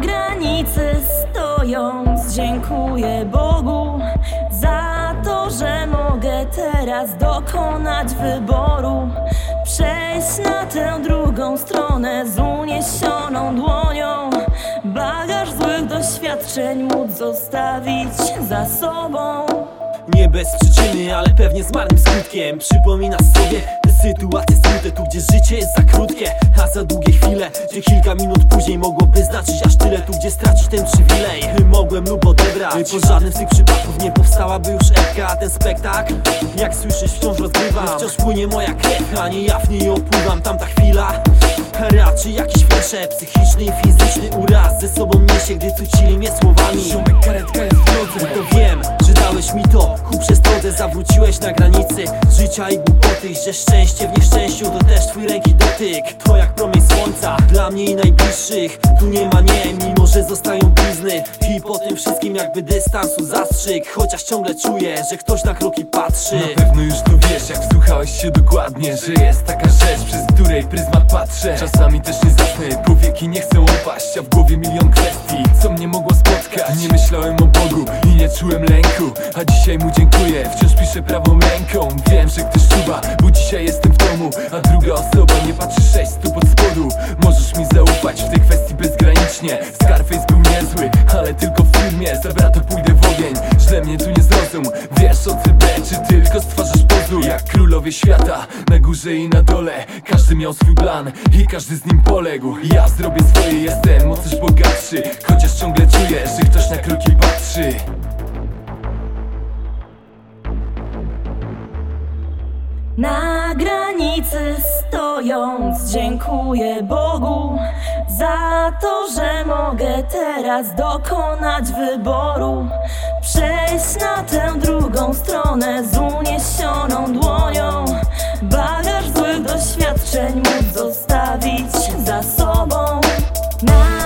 granicy stojąc Dziękuję Bogu za to, że mogę teraz dokonać wyboru. Przejść na tę drugą stronę z uniesioną dłonią. Bagaż złych doświadczeń móc zostawić za sobą. Nie bez przyczyny, ale pewnie z marnym skutkiem. Przypominasz sobie sytuacje smutne Tu gdzie życie jest za krótkie, a za długie chwile Gdzie kilka minut później mogłoby znaczyć aż tyle Tu gdzie stracić ten przywilej. Mogłem lub odebrać Po żadnym z tych przypadków nie powstałaby już epka A ten spektakl, jak słyszysz wciąż rozgrywam. Wciąż płynie moja krew, a nie ja w niej opływam. Tamta chwila Raczej jakiś wiersze Psychiczny i fizyczny uraz Ze sobą niesie, gdy cucili mnie słowami. Ziomek karetka jest w drodze. To wiem, dałeś mi to. Ku przestrodze zawróciłeś na granicy Życia i głupoty, że szczęście w nieszczęściu To też twój ręki dotyk. To jak promień słońca Dla mnie i najbliższych. Tu nie ma nie, mimo że zostają blizny. I po tym wszystkim jakby dystansu zastrzyk. Chociaż ciągle czuję, że ktoś na kroki patrzy. Na pewno już to wiesz, jak wsłuchałeś się dokładnie Że jest taka rzecz, przez której pryzmat patrzę. Czasami też nie zasnę, powieki nie chcę lęku A dzisiaj mu dziękuję, wciąż piszę prawą ręką. Wiem, że ktoś czuwa, bo dzisiaj jestem w domu A druga osoba nie patrzy sześć stóp od spodu. Możesz mi zaufać w tej kwestii bezgranicznie. Scarface był niezły, ale tylko w filmie. Za brata pójdę w ogień, źle mnie tu nie zrozum. Wiesz o CB, czy tylko stwarzasz pozór? Jak królowie świata, na górze i na dole. Każdy miał swój plan i każdy z nim poległ. Ja zrobię swoje, jestem o coś bogatszy Chociaż ciągle czuję, że ktoś na kroki patrzy Na granicy stojąc, dziękuję Bogu za to, że mogę teraz dokonać wyboru. Przejść na tę drugą stronę z uniesioną dłonią. Bagaż złych doświadczeń móc zostawić za sobą. Na